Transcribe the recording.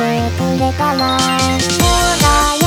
てくれたらそう